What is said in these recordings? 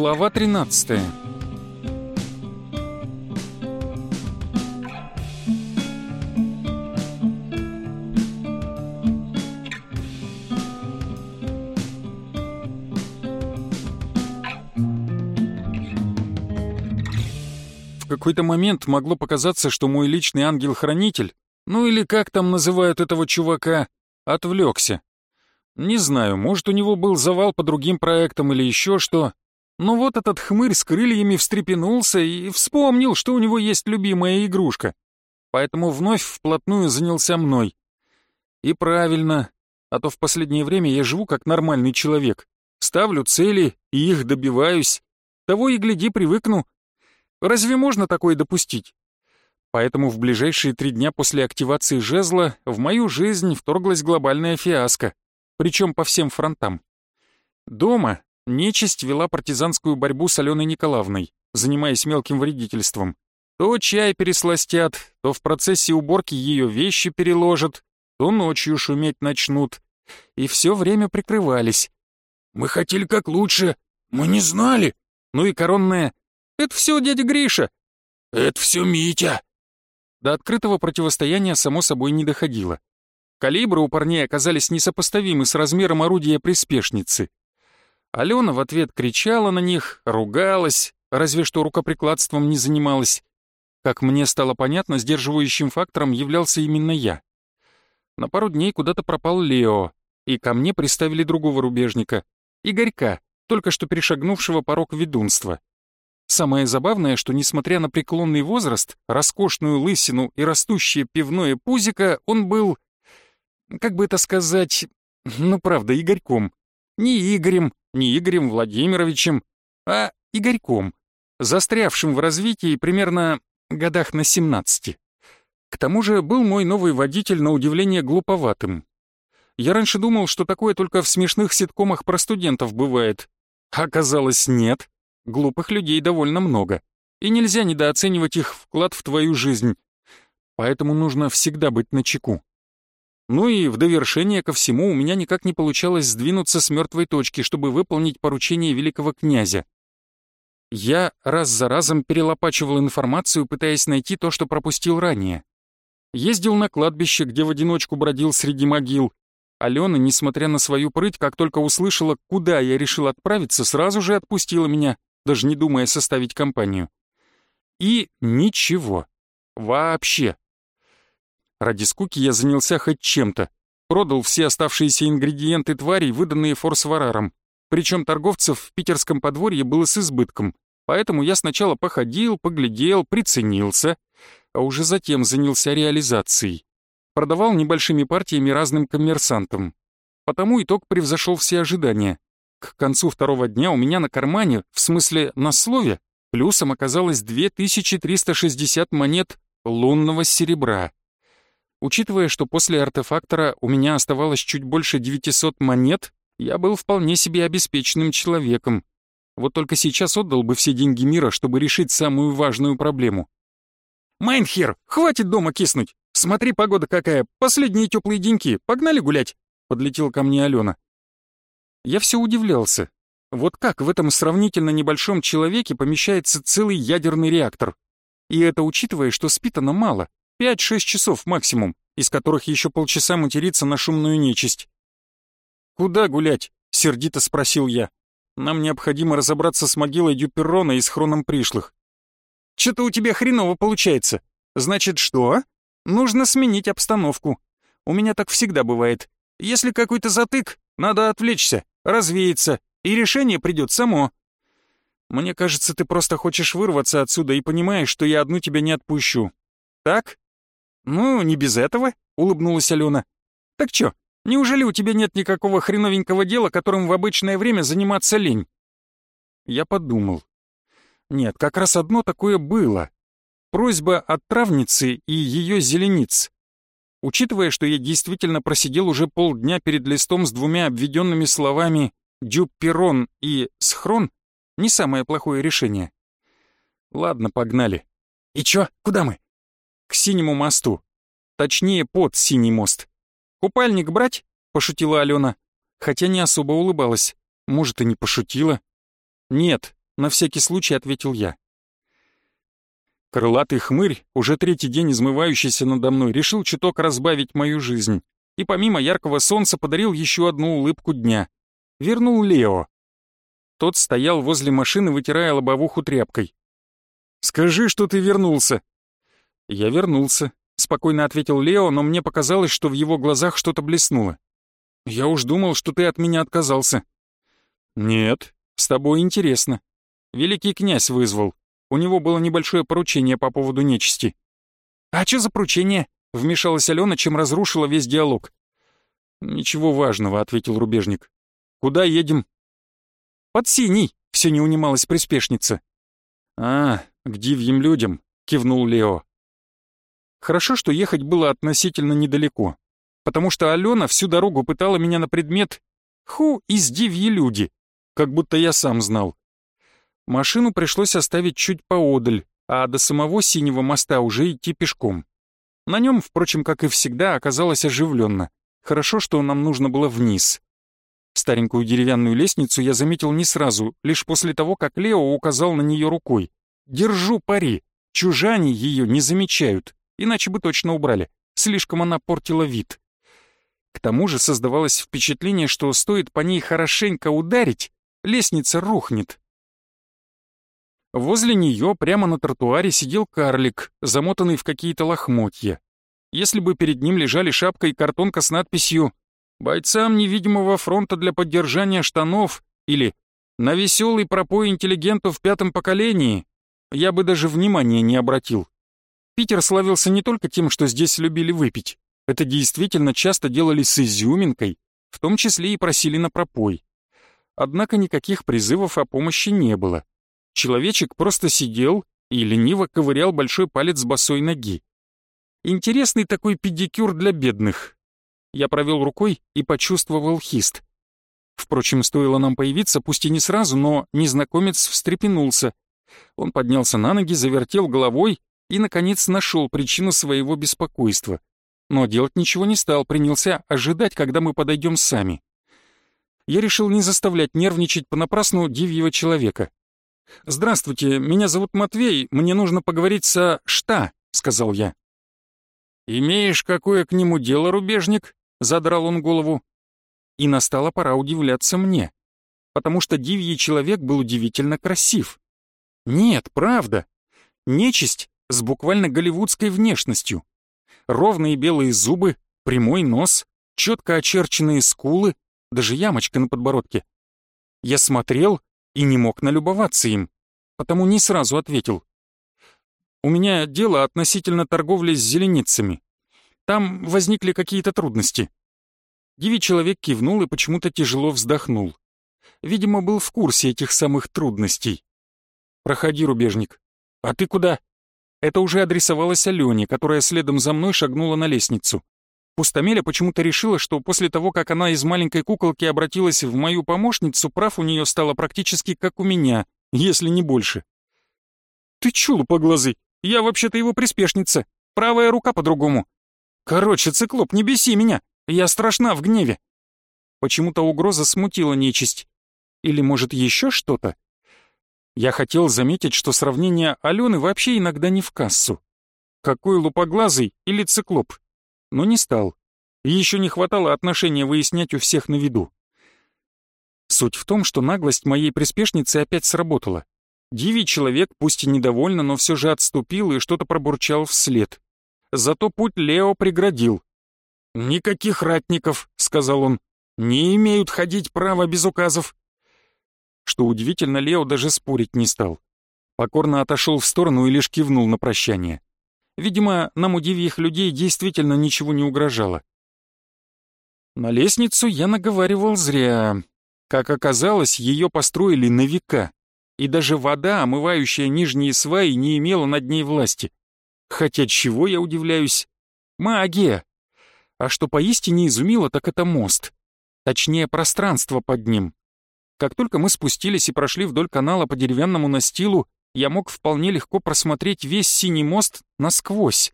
Глава 13 В какой-то момент могло показаться, что мой личный ангел-хранитель, ну или как там называют этого чувака, отвлекся. Не знаю, может, у него был завал по другим проектам или еще что. Но вот этот хмырь с крыльями встрепенулся и вспомнил, что у него есть любимая игрушка. Поэтому вновь вплотную занялся мной. И правильно, а то в последнее время я живу как нормальный человек. Ставлю цели и их добиваюсь. Того и гляди, привыкну. Разве можно такое допустить? Поэтому в ближайшие три дня после активации жезла в мою жизнь вторглась глобальная фиаско причем по всем фронтам. Дома нечисть вела партизанскую борьбу с Аленой Николаевной, занимаясь мелким вредительством. То чай пересластят, то в процессе уборки ее вещи переложат, то ночью шуметь начнут. И все время прикрывались. «Мы хотели как лучше, мы не знали». Ну и коронная «Это все дядя Гриша». «Это все Митя». До открытого противостояния, само собой, не доходило. Калибры у парней оказались несопоставимы с размером орудия приспешницы. Алена в ответ кричала на них, ругалась, разве что рукоприкладством не занималась. Как мне стало понятно, сдерживающим фактором являлся именно я. На пару дней куда-то пропал Лео, и ко мне приставили другого рубежника, Игорька, только что перешагнувшего порог ведунства. Самое забавное, что, несмотря на преклонный возраст, роскошную лысину и растущее пивное пузико, он был как бы это сказать, ну правда, Игорьком. Не Игорем, не Игорем Владимировичем, а Игорьком, застрявшим в развитии примерно годах на 17. К тому же был мой новый водитель на удивление глуповатым. Я раньше думал, что такое только в смешных ситкомах про студентов бывает. Оказалось, нет. Глупых людей довольно много. И нельзя недооценивать их вклад в твою жизнь. Поэтому нужно всегда быть начеку. Ну и в довершение ко всему у меня никак не получалось сдвинуться с мертвой точки, чтобы выполнить поручение великого князя. Я раз за разом перелопачивал информацию, пытаясь найти то, что пропустил ранее. Ездил на кладбище, где в одиночку бродил среди могил. Алена, несмотря на свою прыть, как только услышала, куда я решил отправиться, сразу же отпустила меня, даже не думая составить компанию. И ничего. Вообще. Ради скуки я занялся хоть чем-то. Продал все оставшиеся ингредиенты тварей, выданные форсвараром. Причем торговцев в питерском подворье было с избытком. Поэтому я сначала походил, поглядел, приценился, а уже затем занялся реализацией. Продавал небольшими партиями разным коммерсантам. Потому итог превзошел все ожидания. К концу второго дня у меня на кармане, в смысле на слове, плюсом оказалось 2360 монет лунного серебра. Учитывая, что после артефактора у меня оставалось чуть больше 900 монет, я был вполне себе обеспеченным человеком. Вот только сейчас отдал бы все деньги мира, чтобы решить самую важную проблему. «Майнхер, хватит дома киснуть! Смотри, погода какая! Последние теплые деньки! Погнали гулять!» Подлетела ко мне Алена. Я все удивлялся. Вот как в этом сравнительно небольшом человеке помещается целый ядерный реактор? И это учитывая, что спит она мало. Пять-шесть часов максимум, из которых еще полчаса материться на шумную нечисть. «Куда гулять?» — сердито спросил я. «Нам необходимо разобраться с могилой Дюперрона и с хроном пришлых». «Что-то у тебя хреново получается. Значит, что? Нужно сменить обстановку. У меня так всегда бывает. Если какой-то затык, надо отвлечься, развеяться, и решение придет само. Мне кажется, ты просто хочешь вырваться отсюда и понимаешь, что я одну тебя не отпущу. Так?» «Ну, не без этого», — улыбнулась Алена. «Так чё, неужели у тебя нет никакого хреновенького дела, которым в обычное время заниматься лень?» Я подумал. Нет, как раз одно такое было. Просьба от травницы и ее зелениц. Учитывая, что я действительно просидел уже полдня перед листом с двумя обведенными словами «дюпперон» и «схрон», не самое плохое решение. Ладно, погнали. «И чё, куда мы?» К синему мосту. Точнее, под синий мост. «Купальник брать?» — пошутила Алена. Хотя не особо улыбалась. Может, и не пошутила. «Нет, на всякий случай ответил я. Крылатый хмырь, уже третий день измывающийся надо мной, решил чуток разбавить мою жизнь. И помимо яркого солнца подарил еще одну улыбку дня. Вернул Лео. Тот стоял возле машины, вытирая лобовуху тряпкой. «Скажи, что ты вернулся». «Я вернулся», — спокойно ответил Лео, но мне показалось, что в его глазах что-то блеснуло. «Я уж думал, что ты от меня отказался». «Нет, с тобой интересно. Великий князь вызвал. У него было небольшое поручение по поводу нечисти». «А что за поручение?» — вмешалась Алена, чем разрушила весь диалог. «Ничего важного», — ответил рубежник. «Куда едем?» «Под синий», — все не унималась приспешница. «А, к дивьим людям», — кивнул Лео. Хорошо, что ехать было относительно недалеко, потому что Алена всю дорогу пытала меня на предмет «Ху из дивьи люди», как будто я сам знал. Машину пришлось оставить чуть поодаль, а до самого Синего моста уже идти пешком. На нем, впрочем, как и всегда, оказалось оживленно. Хорошо, что нам нужно было вниз. Старенькую деревянную лестницу я заметил не сразу, лишь после того, как Лео указал на нее рукой. «Держу пари, чужане ее не замечают, иначе бы точно убрали, слишком она портила вид». К тому же создавалось впечатление, что стоит по ней хорошенько ударить, лестница рухнет. Возле нее прямо на тротуаре сидел карлик, замотанный в какие-то лохмотья. Если бы перед ним лежали шапка и картонка с надписью бойцам невидимого фронта для поддержания штанов или на веселый пропой интеллигенту в пятом поколении, я бы даже внимания не обратил. Питер славился не только тем, что здесь любили выпить. Это действительно часто делали с изюминкой, в том числе и просили на пропой. Однако никаких призывов о помощи не было. Человечек просто сидел и лениво ковырял большой палец босой ноги. Интересный такой педикюр для бедных, я провел рукой и почувствовал хист. Впрочем, стоило нам появиться, пусть и не сразу, но незнакомец встрепенулся. Он поднялся на ноги, завертел головой и, наконец, нашел причину своего беспокойства. Но делать ничего не стал, принялся ожидать, когда мы подойдем сами. Я решил не заставлять нервничать понапрасну дивьего человека. «Здравствуйте, меня зовут Матвей, мне нужно поговорить со Шта», — сказал я. «Имеешь какое к нему дело, рубежник?» — задрал он голову. И настала пора удивляться мне, потому что дивьий человек был удивительно красив. Нет, правда. Нечисть с буквально голливудской внешностью. Ровные белые зубы, прямой нос, четко очерченные скулы, даже ямочка на подбородке. Я смотрел и не мог налюбоваться им, потому не сразу ответил. У меня дело относительно торговли с зеленицами. Там возникли какие-то трудности». Диви человек кивнул и почему-то тяжело вздохнул. Видимо, был в курсе этих самых трудностей. «Проходи, рубежник». «А ты куда?» Это уже адресовалось Алене, которая следом за мной шагнула на лестницу. Пустомеля почему-то решила, что после того, как она из маленькой куколки обратилась в мою помощницу, прав у нее стало практически как у меня, если не больше. «Ты чулу по глазы? Я вообще-то его приспешница. Правая рука по-другому. «Короче, циклоп, не беси меня! Я страшна в гневе!» Почему-то угроза смутила нечисть. Или, может, еще что-то? Я хотел заметить, что сравнение Алены вообще иногда не в кассу. Какой лупоглазый или циклоп? Но не стал. еще не хватало отношения выяснять у всех на виду. Суть в том, что наглость моей приспешницы опять сработала. Дивий человек, пусть и недовольно, но все же отступил и что-то пробурчал вслед зато путь Лео преградил. «Никаких ратников», — сказал он, — «не имеют ходить право без указов». Что удивительно, Лео даже спорить не стал. Покорно отошел в сторону и лишь кивнул на прощание. Видимо, нам у дивьих людей действительно ничего не угрожало. На лестницу я наговаривал зря. Как оказалось, ее построили на века, и даже вода, омывающая нижние сваи, не имела над ней власти. Хотя чего я удивляюсь? Магия! А что поистине изумило, так это мост. Точнее, пространство под ним. Как только мы спустились и прошли вдоль канала по деревянному настилу, я мог вполне легко просмотреть весь синий мост насквозь.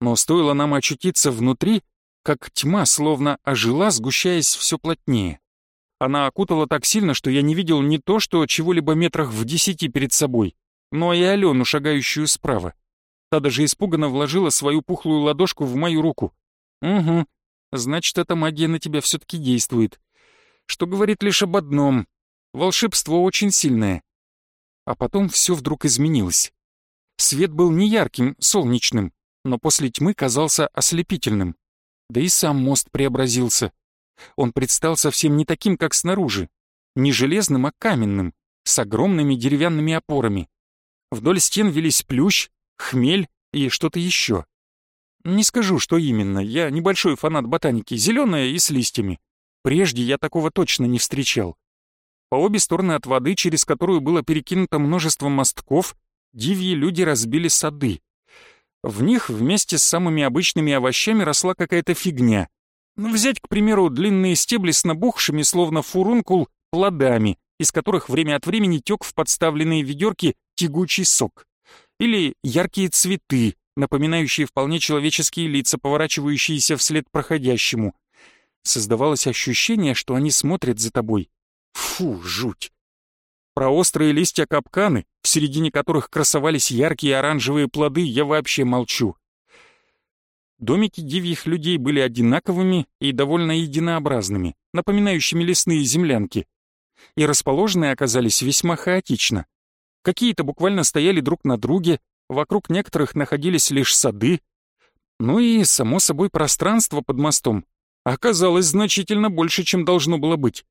Но стоило нам очутиться внутри, как тьма словно ожила, сгущаясь все плотнее. Она окутала так сильно, что я не видел не то, что чего-либо метрах в десяти перед собой, но и Алену, шагающую справа. Та даже испуганно вложила свою пухлую ладошку в мою руку. «Угу, значит, эта магия на тебя все-таки действует. Что говорит лишь об одном. Волшебство очень сильное». А потом все вдруг изменилось. Свет был не ярким, солнечным, но после тьмы казался ослепительным. Да и сам мост преобразился. Он предстал совсем не таким, как снаружи. Не железным, а каменным, с огромными деревянными опорами. Вдоль стен велись плющ, хмель и что-то еще. Не скажу, что именно, я небольшой фанат ботаники, зеленая и с листьями. Прежде я такого точно не встречал. По обе стороны от воды, через которую было перекинуто множество мостков, дивьи люди разбили сады. В них вместе с самыми обычными овощами росла какая-то фигня. Ну, взять, к примеру, длинные стебли с набухшими, словно фурункул, плодами, из которых время от времени тек в подставленные ведерки тягучий сок. Или яркие цветы, напоминающие вполне человеческие лица, поворачивающиеся вслед проходящему. Создавалось ощущение, что они смотрят за тобой. Фу, жуть. Про острые листья капканы, в середине которых красовались яркие оранжевые плоды, я вообще молчу. Домики дивьих людей были одинаковыми и довольно единообразными, напоминающими лесные землянки. И расположенные оказались весьма хаотично. Какие-то буквально стояли друг на друге, вокруг некоторых находились лишь сады. Ну и, само собой, пространство под мостом оказалось значительно больше, чем должно было быть.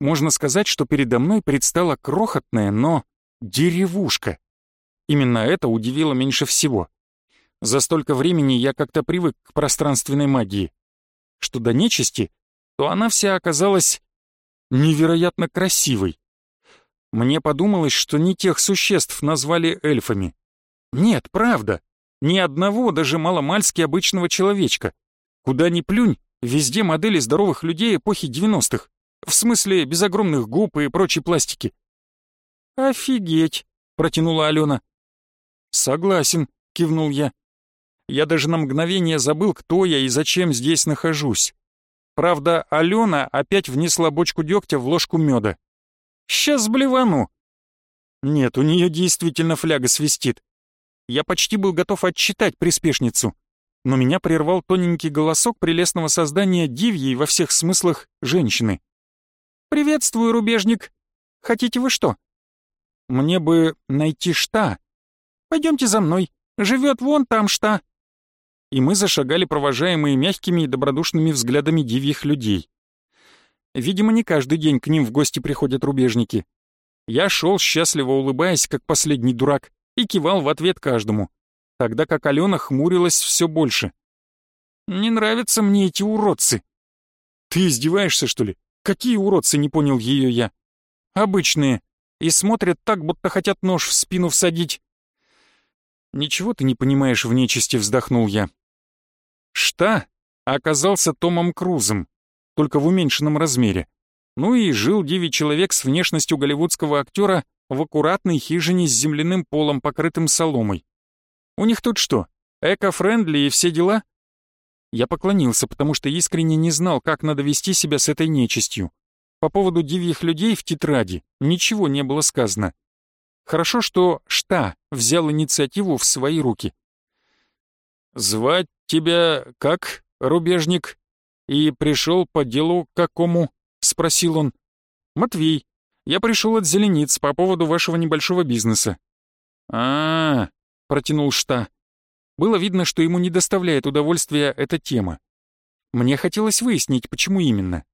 Можно сказать, что передо мной предстала крохотная, но деревушка. Именно это удивило меньше всего. За столько времени я как-то привык к пространственной магии. Что до нечисти, то она вся оказалась невероятно красивой. Мне подумалось, что не тех существ назвали эльфами. Нет, правда, ни одного даже маломальски обычного человечка. Куда ни плюнь, везде модели здоровых людей эпохи 90-х. В смысле, без огромных губ и прочей пластики. «Офигеть!» — протянула Алена. «Согласен», — кивнул я. Я даже на мгновение забыл, кто я и зачем здесь нахожусь. Правда, Алена опять внесла бочку дегтя в ложку меда. «Сейчас блевану!» Нет, у нее действительно фляга свистит. Я почти был готов отчитать приспешницу, но меня прервал тоненький голосок прелестного создания дивьей во всех смыслах женщины. «Приветствую, рубежник. Хотите вы что?» «Мне бы найти шта. Пойдемте за мной. Живет вон там шта». И мы зашагали, провожаемые мягкими и добродушными взглядами дивьих людей. Видимо, не каждый день к ним в гости приходят рубежники. Я шел, счастливо улыбаясь, как последний дурак, и кивал в ответ каждому, тогда как Алена хмурилась все больше. «Не нравятся мне эти уродцы». «Ты издеваешься, что ли? Какие уродцы, не понял ее я. Обычные. И смотрят так, будто хотят нож в спину всадить. Ничего ты не понимаешь в нечисти, вздохнул я. Шта оказался Томом Крузом, только в уменьшенном размере. Ну и жил девять человек с внешностью голливудского актера в аккуратной хижине с земляным полом, покрытым соломой. У них тут что, эко-френдли и все дела? Я поклонился, потому что искренне не знал, как надо вести себя с этой нечистью. По поводу дивьих людей в тетради ничего не было сказано. Хорошо, что Шта взял инициативу в свои руки. «Звать тебя как, рубежник? И пришел по делу какому?» — спросил он. «Матвей, я пришел от зелениц по поводу вашего небольшого бизнеса». «А-а-а», протянул Шта. Было видно, что ему не доставляет удовольствия эта тема. Мне хотелось выяснить, почему именно.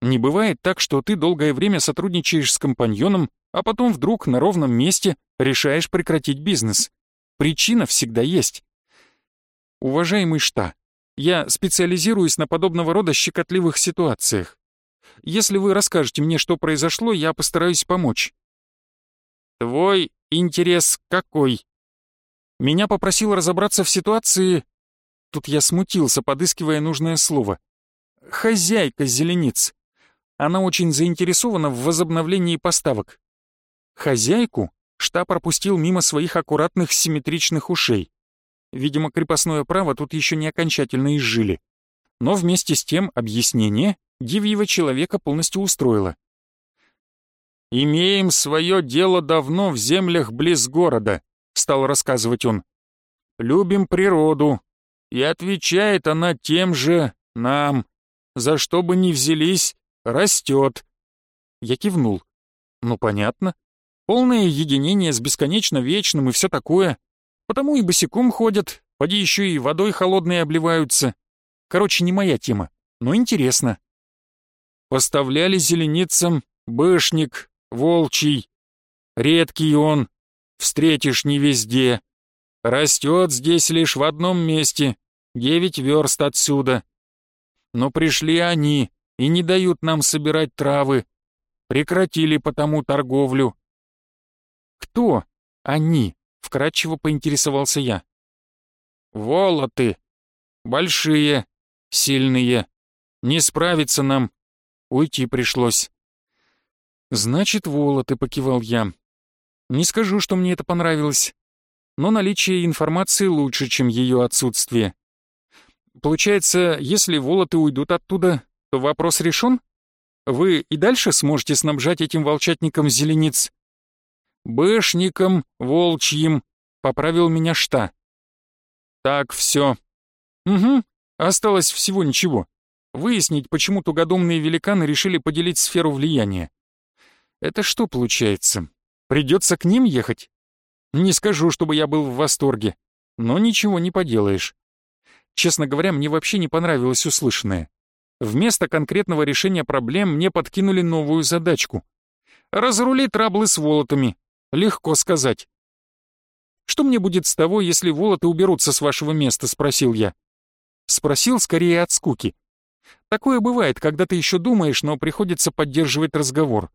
Не бывает так, что ты долгое время сотрудничаешь с компаньоном, а потом вдруг на ровном месте решаешь прекратить бизнес. Причина всегда есть. Уважаемый Шта, я специализируюсь на подобного рода щекотливых ситуациях. Если вы расскажете мне, что произошло, я постараюсь помочь. Твой интерес какой? Меня попросил разобраться в ситуации... Тут я смутился, подыскивая нужное слово. Хозяйка зелениц. Она очень заинтересована в возобновлении поставок. Хозяйку штаб пропустил мимо своих аккуратных симметричных ушей. Видимо, крепостное право тут еще не окончательно изжили. Но вместе с тем объяснение Дивьего человека полностью устроило. «Имеем свое дело давно в землях близ города», — стал рассказывать он. «Любим природу, и отвечает она тем же нам. За что бы ни взялись, растет». Я кивнул. «Ну, понятно. Полное единение с бесконечно вечным и все такое. Потому и босиком ходят, поди еще и водой холодной обливаются. Короче, не моя тема, но интересно. Поставляли зеленицам бышник, волчий. Редкий он, встретишь не везде. Растет здесь лишь в одном месте, девять верст отсюда. Но пришли они и не дают нам собирать травы. Прекратили потому торговлю. Кто они? Вкратчиво поинтересовался я. Волоты. Большие, сильные. Не справиться нам. Уйти пришлось. Значит, волоты, покивал я. Не скажу, что мне это понравилось. Но наличие информации лучше, чем ее отсутствие. Получается, если волоты уйдут оттуда, то вопрос решен? Вы и дальше сможете снабжать этим волчатником зелениц? «Бэшником волчьим», — поправил меня Шта. «Так, все». «Угу, осталось всего ничего. Выяснить, почему тугодумные великаны решили поделить сферу влияния. Это что получается? Придется к ним ехать? Не скажу, чтобы я был в восторге, но ничего не поделаешь. Честно говоря, мне вообще не понравилось услышанное. Вместо конкретного решения проблем мне подкинули новую задачку. Разрули траблы с волотами, Легко сказать. «Что мне будет с того, если волоты уберутся с вашего места?» — спросил я. Спросил скорее от скуки. Такое бывает, когда ты еще думаешь, но приходится поддерживать разговор.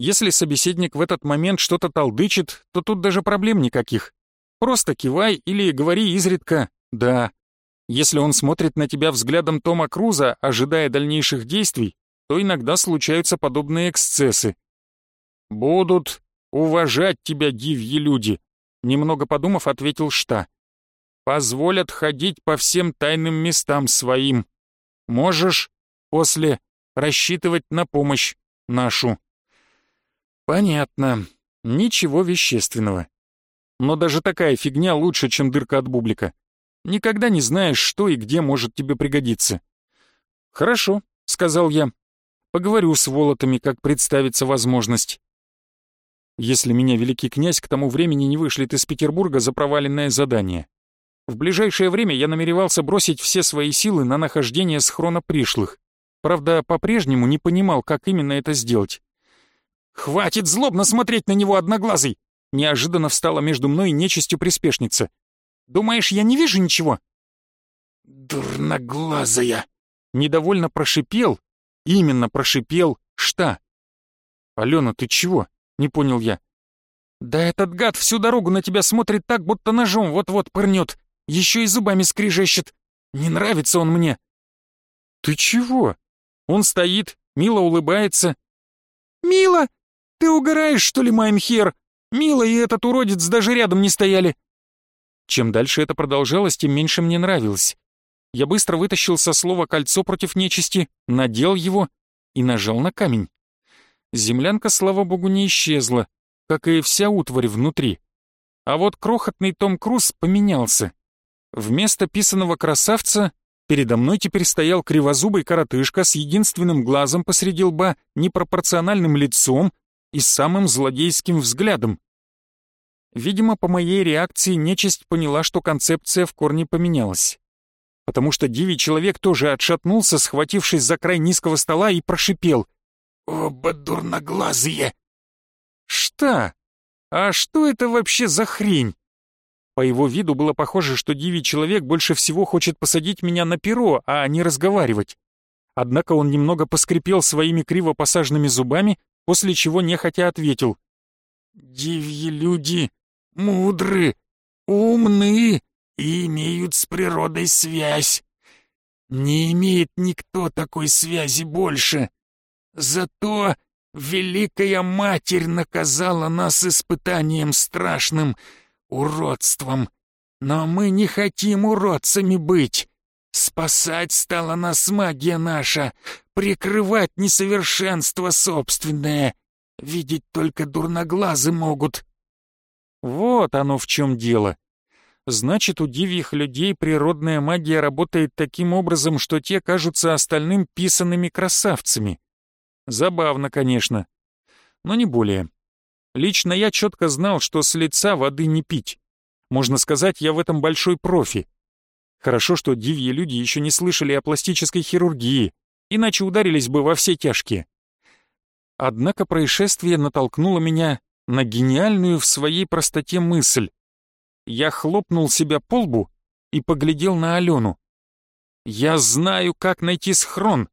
Если собеседник в этот момент что-то толдычит, то тут даже проблем никаких. Просто кивай или говори изредка «да». Если он смотрит на тебя взглядом Тома Круза, ожидая дальнейших действий, то иногда случаются подобные эксцессы. «Будут уважать тебя, дивьи люди», — немного подумав, ответил Шта. «Позволят ходить по всем тайным местам своим. Можешь после рассчитывать на помощь нашу». «Понятно. Ничего вещественного. Но даже такая фигня лучше, чем дырка от бублика. Никогда не знаешь, что и где может тебе пригодиться». «Хорошо», — сказал я. «Поговорю с Волотами, как представится возможность если меня великий князь к тому времени не вышлет из Петербурга за проваленное задание. В ближайшее время я намеревался бросить все свои силы на нахождение схрона пришлых. Правда, по-прежнему не понимал, как именно это сделать. «Хватит злобно смотреть на него, одноглазый!» Неожиданно встала между мной нечистью приспешница. «Думаешь, я не вижу ничего?» «Дурноглазая!» Недовольно прошипел, именно прошипел, что? «Алена, ты чего?» Не понял я. «Да этот гад всю дорогу на тебя смотрит так, будто ножом вот-вот пырнет. Еще и зубами скрижещет. Не нравится он мне». «Ты чего?» Он стоит, мило улыбается. «Мило? Ты угораешь, что ли, Майнхер? Мило и этот уродец даже рядом не стояли». Чем дальше это продолжалось, тем меньше мне нравилось. Я быстро вытащил со слова кольцо против нечисти, надел его и нажал на камень. Землянка, слава богу, не исчезла, как и вся утварь внутри. А вот крохотный Том Круз поменялся. Вместо писаного красавца передо мной теперь стоял кривозубый коротышка с единственным глазом посреди лба, непропорциональным лицом и самым злодейским взглядом. Видимо, по моей реакции нечисть поняла, что концепция в корне поменялась. Потому что дивий человек тоже отшатнулся, схватившись за край низкого стола и прошипел — «Оба дурноглазые!» «Что? А что это вообще за хрень?» По его виду было похоже, что дивий человек больше всего хочет посадить меня на перо, а не разговаривать. Однако он немного поскрипел своими криво посаженными зубами, после чего нехотя ответил. «Дивьи люди мудры, умны и имеют с природой связь. Не имеет никто такой связи больше. Зато Великая Матерь наказала нас испытанием страшным, уродством. Но мы не хотим уродцами быть. Спасать стала нас магия наша, прикрывать несовершенство собственное. видеть только дурноглазы могут». Вот оно в чем дело. Значит, у дивьих людей природная магия работает таким образом, что те кажутся остальным писанными красавцами. Забавно, конечно, но не более. Лично я четко знал, что с лица воды не пить. Можно сказать, я в этом большой профи. Хорошо, что дивьи люди еще не слышали о пластической хирургии, иначе ударились бы во все тяжкие. Однако происшествие натолкнуло меня на гениальную в своей простоте мысль. Я хлопнул себя по лбу и поглядел на Алену. «Я знаю, как найти схрон!»